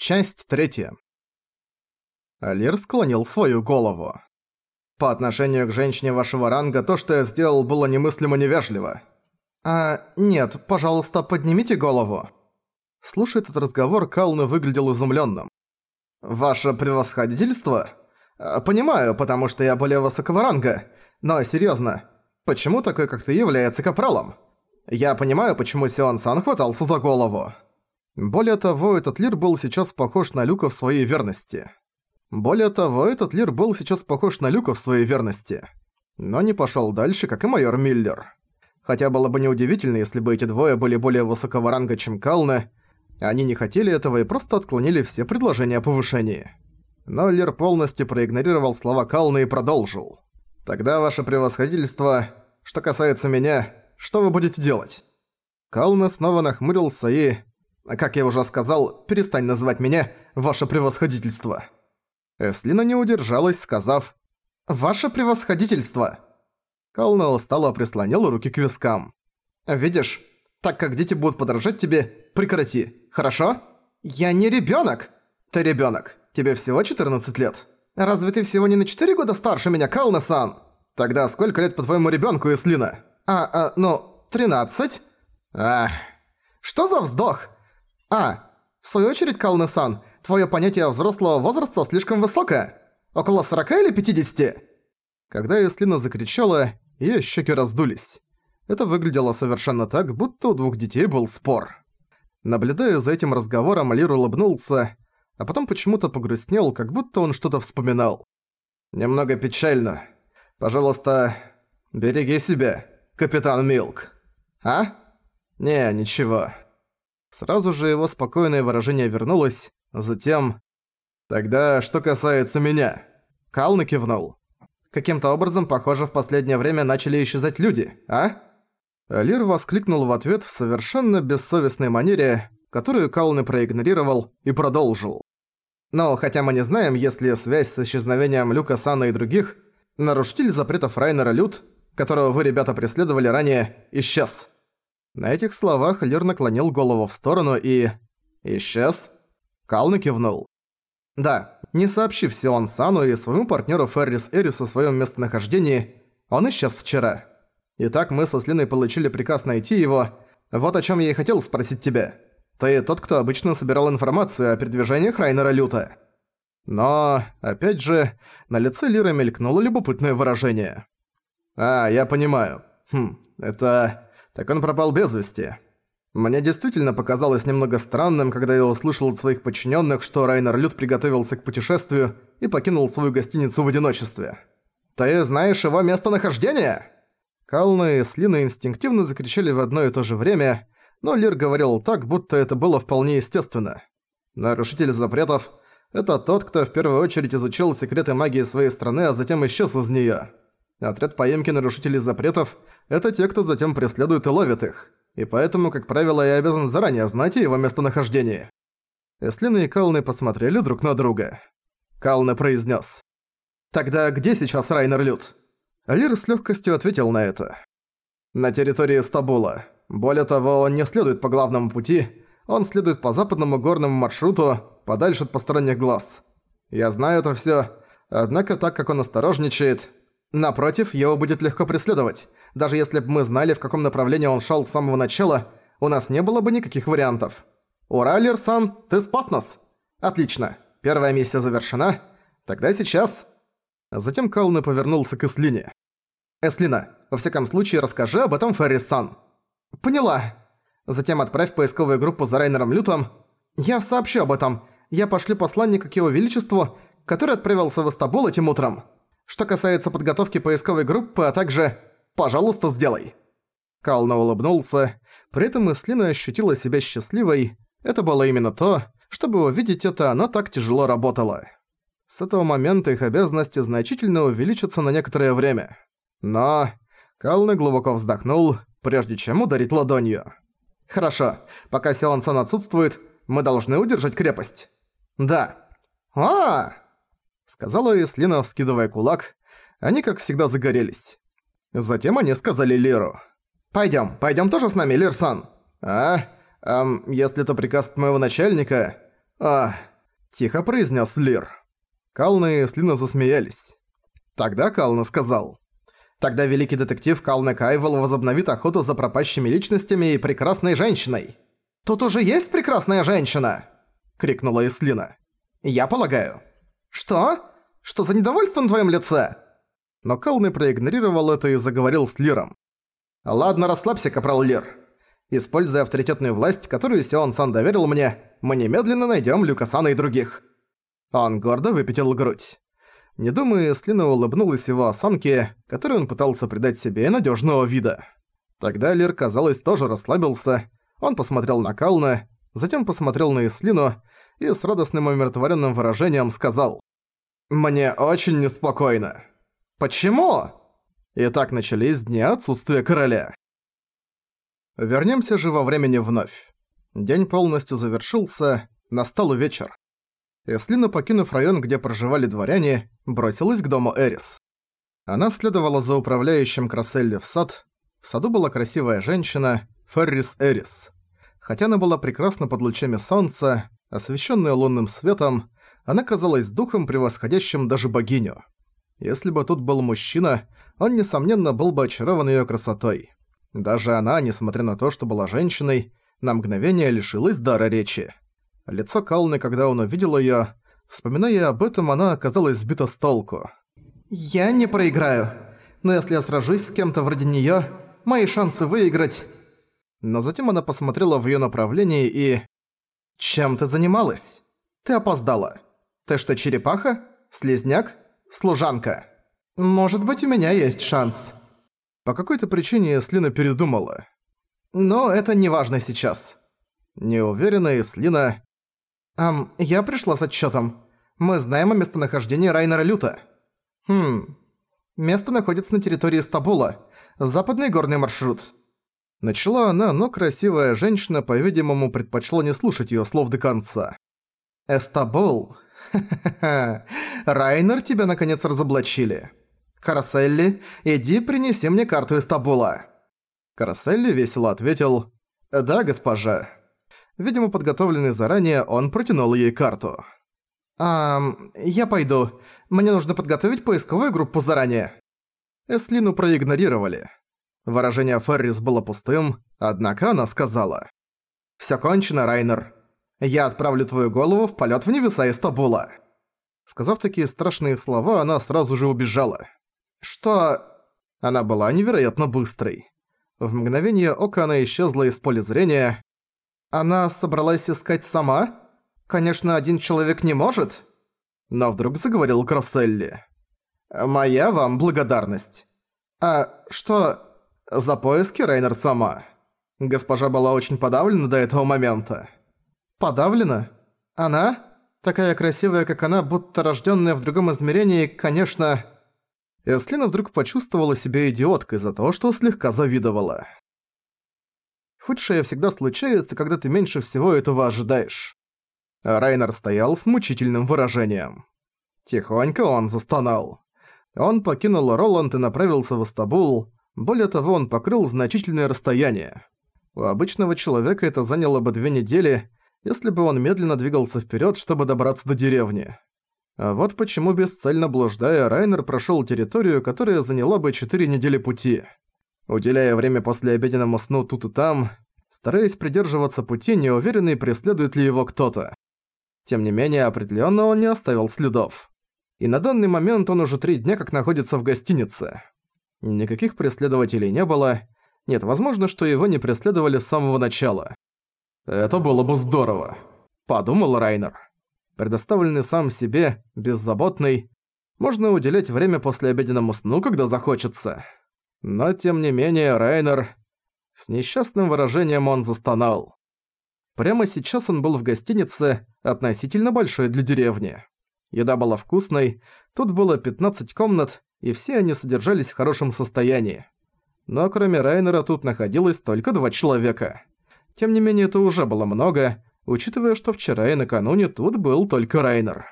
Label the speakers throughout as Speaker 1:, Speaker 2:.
Speaker 1: Часть третья. Алир склонил свою голову. «По отношению к женщине вашего ранга, то, что я сделал, было немыслимо невежливо». «А, нет, пожалуйста, поднимите голову». Слушая этот разговор, Калны выглядел изумлённым. «Ваше превосходительство? А, понимаю, потому что я более высокого ранга. Но серьёзно, почему такой, как ты, является капралом? Я понимаю, почему Сион-сан хватался за голову». Более того, этот Лир был сейчас похож на Люка в своей верности. Более того, этот Лир был сейчас похож на Люка в своей верности. Но не пошёл дальше, как и майор Миллер. Хотя было бы неудивительно, если бы эти двое были более высокого ранга, чем Кална, они не хотели этого и просто отклонили все предложения о повышении. Но Лир полностью проигнорировал слова Калны и продолжил. «Тогда, ваше превосходительство, что касается меня, что вы будете делать?» Кална снова нахмурился и как я уже сказал, перестань называть меня «Ваше превосходительство». Эслина не удержалась, сказав «Ваше превосходительство». Кална устало прислонила руки к вискам. «Видишь, так как дети будут подражать тебе, прекрати, хорошо? Я не ребёнок!» «Ты ребёнок. Тебе всего 14 лет. Разве ты всего не на 4 года старше меня, Кална-сан? Тогда сколько лет по твоему ребёнку, Эслина?» «А, а, ну, 13?» «Ах, что за вздох?» «А, в свою очередь, Калны-сан, твое понятие взрослого возраста слишком высокое. Около 40 или 50?» Когда Эслина закричала, её щеки раздулись. Это выглядело совершенно так, будто у двух детей был спор. Наблюдая за этим разговором, Лир улыбнулся, а потом почему-то погрустнел, как будто он что-то вспоминал. «Немного печально. Пожалуйста, береги себя, капитан Милк. А? Не, ничего». Сразу же его спокойное выражение вернулось, затем... «Тогда, что касается меня?» Кал кивнул. «Каким-то образом, похоже, в последнее время начали исчезать люди, а?» Лир воскликнул в ответ в совершенно бессовестной манере, которую Калны проигнорировал и продолжил. «Но хотя мы не знаем, есть ли связь с исчезновением Люка Сана и других, нарушитель запретов Райнера Люд, которого вы, ребята, преследовали ранее, исчез. На этих словах Лир наклонил голову в сторону и... «Исчез?» Кална кивнул. «Да, не сообщив Сион Сану и своему партнеру Феррис Эрис о своем местонахождении, он исчез вчера. Итак, мы со Слиной получили приказ найти его. Вот о чем я и хотел спросить тебя. Ты тот, кто обычно собирал информацию о передвижениях Райнера Люта». Но, опять же, на лице Лира мелькнуло любопытное выражение. «А, я понимаю. Хм, это так он пропал без вести. Мне действительно показалось немного странным, когда я услышал от своих подчиненных, что Райнер Люд приготовился к путешествию и покинул свою гостиницу в одиночестве. «Ты знаешь его местонахождение?» Кална и Слина инстинктивно закричали в одно и то же время, но Лир говорил так, будто это было вполне естественно. Нарушитель запретов – это тот, кто в первую очередь изучил секреты магии своей страны, а затем исчез из неё. Отряд поимки нарушителей запретов – это те, кто затем преследует и ловит их. И поэтому, как правило, я обязан заранее знать его местонахождение. Эслина и Калны посмотрели друг на друга. Калны произнес: «Тогда где сейчас Райнер Люд?» Лир с легкостью ответил на это. «На территории Стабула. Более того, он не следует по главному пути, он следует по западному горному маршруту, подальше от посторонних глаз. Я знаю это всё, однако так как он осторожничает, Напротив, его будет легко преследовать. Даже если бы мы знали, в каком направлении он шел с самого начала, у нас не было бы никаких вариантов. Ура, Лерсан, ты спас нас! Отлично. Первая миссия завершена. Тогда сейчас... Затем Калны повернулся к Эслине. «Эслина, во всяком случае расскажи об этом Феррис-сан». «Поняла. Затем отправь поисковую группу за Райнером Лютом. Я сообщу об этом. Я пошлю посланника к его величеству, который отправился в Истабул этим утром». Что касается подготовки поисковой группы, а также «пожалуйста, сделай». Кална улыбнулся, при этом Эслина ощутила себя счастливой. Это было именно то, чтобы увидеть это, она так тяжело работала. С этого момента их обязанности значительно увеличатся на некоторое время. Но... Кална глубоко вздохнул, прежде чем ударить ладонью. «Хорошо, пока Сион-сан отсутствует, мы должны удержать крепость». «Да». а, -а, -а Сказала Эслина, вскидывая кулак. Они, как всегда, загорелись. Затем они сказали Лиру. «Пойдём, пойдём тоже с нами, Лир-сан». «А? Эм, если это приказ от моего начальника...» «А, Тихо произнес Лир. Калны и Слина засмеялись. Тогда Кална сказал. Тогда великий детектив Кална Кайвел возобновит охоту за пропащими личностями и прекрасной женщиной. «Тут уже есть прекрасная женщина!» — крикнула Ислина. «Я полагаю». «Что? Что за недовольство на твоем лице?» Но Калны проигнорировал это и заговорил с Лиром. «Ладно, расслабься, капрал Лир. Используя авторитетную власть, которую Сион Сан доверил мне, мы немедленно найдем Люкасана и других». Он гордо выпятил грудь. Не думая, Слина улыбнулась его осанке, которой он пытался придать себе надежного вида. Тогда Лир, казалось, тоже расслабился. Он посмотрел на Кална, затем посмотрел на Ислину и с радостным умиротворенным выражением сказал «Мне очень неспокойно». «Почему?» И так начались дни отсутствия короля. Вернемся же во времени вновь. День полностью завершился, настал вечер. Эслина, покинув район, где проживали дворяне, бросилась к дому Эрис. Она следовала за управляющим Красселли в сад. В саду была красивая женщина, Феррис Эрис. Хотя она была прекрасна под лучами солнца, освещенная лунным светом, она казалась духом, превосходящим даже богиню. Если бы тут был мужчина, он, несомненно, был бы очарован её красотой. Даже она, несмотря на то, что была женщиной, на мгновение лишилась дара речи. Лицо Калны, когда он увидел её, вспоминая об этом, она оказалась сбита с толку. «Я не проиграю. Но если я сражусь с кем-то вроде неё, мои шансы выиграть...» Но затем она посмотрела в её направлении и... «Чем ты занималась? Ты опоздала. Ты что, черепаха? Слизняк? Служанка? Может быть, у меня есть шанс». По какой-то причине Слина передумала. Но это не важно сейчас. Неуверенная Слина «Ам, я пришла с отчетом. Мы знаем о местонахождении Райнера Люта». «Хм... Место находится на территории Стабула. Западный горный маршрут». Начала она, но красивая женщина, по-видимому, предпочла не слушать её слов до конца. «Эстабул? Ха-ха-ха. Райнер тебя наконец разоблачили. Караселли, иди принеси мне карту Эстабула». Караселли весело ответил «Да, госпожа». Видимо, подготовленный заранее, он протянул ей карту. «А, я пойду. Мне нужно подготовить поисковую группу заранее». Эслину проигнорировали. Выражение Феррис было пустым, однако она сказала. «Всё кончено, Райнер. Я отправлю твою голову в полёт в небеса из Табула». Сказав такие страшные слова, она сразу же убежала. Что... Она была невероятно быстрой. В мгновение ока она исчезла из поля зрения, она собралась искать сама? Конечно, один человек не может. Но вдруг заговорил Кросселли. «Моя вам благодарность. А что... За поиски Рейнер сама?» Госпожа была очень подавлена до этого момента. «Подавлена? Она? Такая красивая, как она, будто рождённая в другом измерении, конечно...» Эслина вдруг почувствовала себя идиоткой за то, что слегка завидовала. Худшее всегда случается, когда ты меньше всего этого ожидаешь. Райнер стоял с мучительным выражением. Тихонько он застонал. Он покинул Роланд и направился в Астабул. Более того, он покрыл значительное расстояние. У обычного человека это заняло бы две недели, если бы он медленно двигался вперед, чтобы добраться до деревни. А вот почему, бесцельно блуждая, Райнер прошел территорию, которая заняла бы четыре недели пути. Уделяя время после обеденному сну тут и там, стараясь придерживаться пути, неуверенный, преследует ли его кто-то. Тем не менее, определенно он не оставил следов. И на данный момент он уже три дня как находится в гостинице. Никаких преследователей не было. Нет, возможно, что его не преследовали с самого начала. «Это было бы здорово», — подумал Райнер. Предоставленный сам себе, беззаботный, можно уделять время после обеденному сну, когда захочется. Но тем не менее Райнер... С несчастным выражением он застонал. Прямо сейчас он был в гостинице, относительно большой для деревни. Еда была вкусной, тут было 15 комнат, и все они содержались в хорошем состоянии. Но кроме Райнера тут находилось только два человека. Тем не менее, это уже было много, учитывая, что вчера и накануне тут был только Райнер.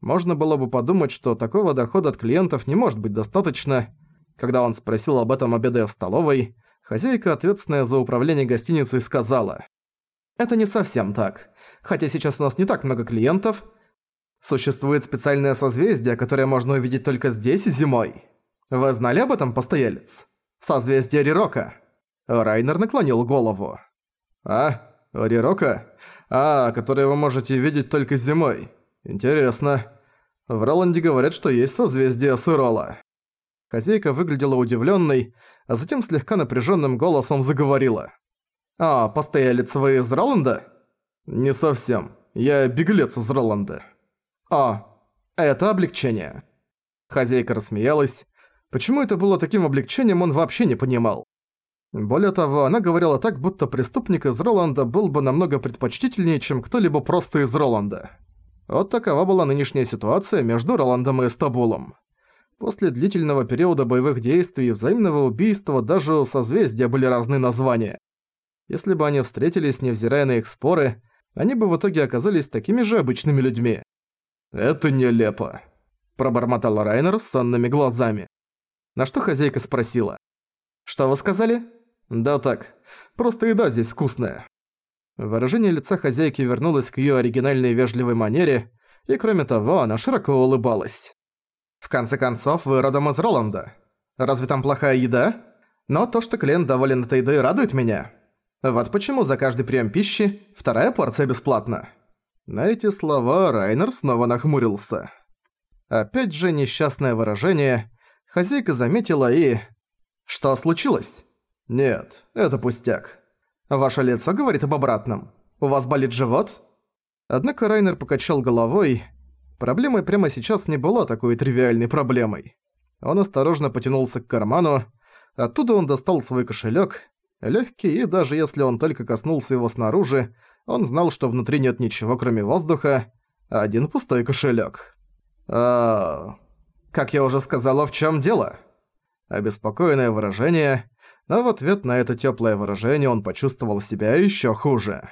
Speaker 1: Можно было бы подумать, что такого дохода от клиентов не может быть достаточно, когда он спросил об этом обедая в столовой, хозяйка, ответственная за управление гостиницей, сказала. «Это не совсем так. Хотя сейчас у нас не так много клиентов, Существует специальное созвездие, которое можно увидеть только здесь и зимой. Вы знали об этом, постоялец? Созвездие Рирока. Райнер наклонил голову. А, Рирока? А, которое вы можете видеть только зимой. Интересно. В Роланде говорят, что есть созвездие Сырола. Хозяйка выглядела удивленной, а затем слегка напряженным голосом заговорила. «А, постоялец вы из Роланда?» «Не совсем. Я беглец из Роланда». «А, это облегчение». Хозяйка рассмеялась. Почему это было таким облегчением, он вообще не понимал. Более того, она говорила так, будто преступник из Роланда был бы намного предпочтительнее, чем кто-либо просто из Роланда. Вот такова была нынешняя ситуация между Роландом и Стабулом. После длительного периода боевых действий и взаимного убийства даже у созвездия были разные названия. Если бы они встретились, невзирая на их споры, они бы в итоге оказались такими же обычными людьми. «Это нелепо», – пробормотал Райнер с сонными глазами. На что хозяйка спросила. «Что вы сказали?» «Да так, просто еда здесь вкусная». Выражение лица хозяйки вернулось к её оригинальной вежливой манере, и кроме того, она широко улыбалась. В конце концов, вы родом из Роланда. Разве там плохая еда? Но то, что клиент доволен этой едой, радует меня. Вот почему за каждый прием пищи вторая порция бесплатна». На эти слова Райнер снова нахмурился. Опять же несчастное выражение. Хозяйка заметила и... «Что случилось?» «Нет, это пустяк. Ваше лицо говорит об обратном. У вас болит живот?» Однако Райнер покачал головой, Проблемой прямо сейчас не была такой тривиальной проблемой. Он осторожно потянулся к карману, оттуда он достал свой кошелек, легкий, и даже если он только коснулся его снаружи, он знал, что внутри нет ничего, кроме воздуха, один пустой кошелек. А, как я уже сказала, в чем дело? Обеспокоенное выражение, но в ответ на это теплое выражение он почувствовал себя еще хуже.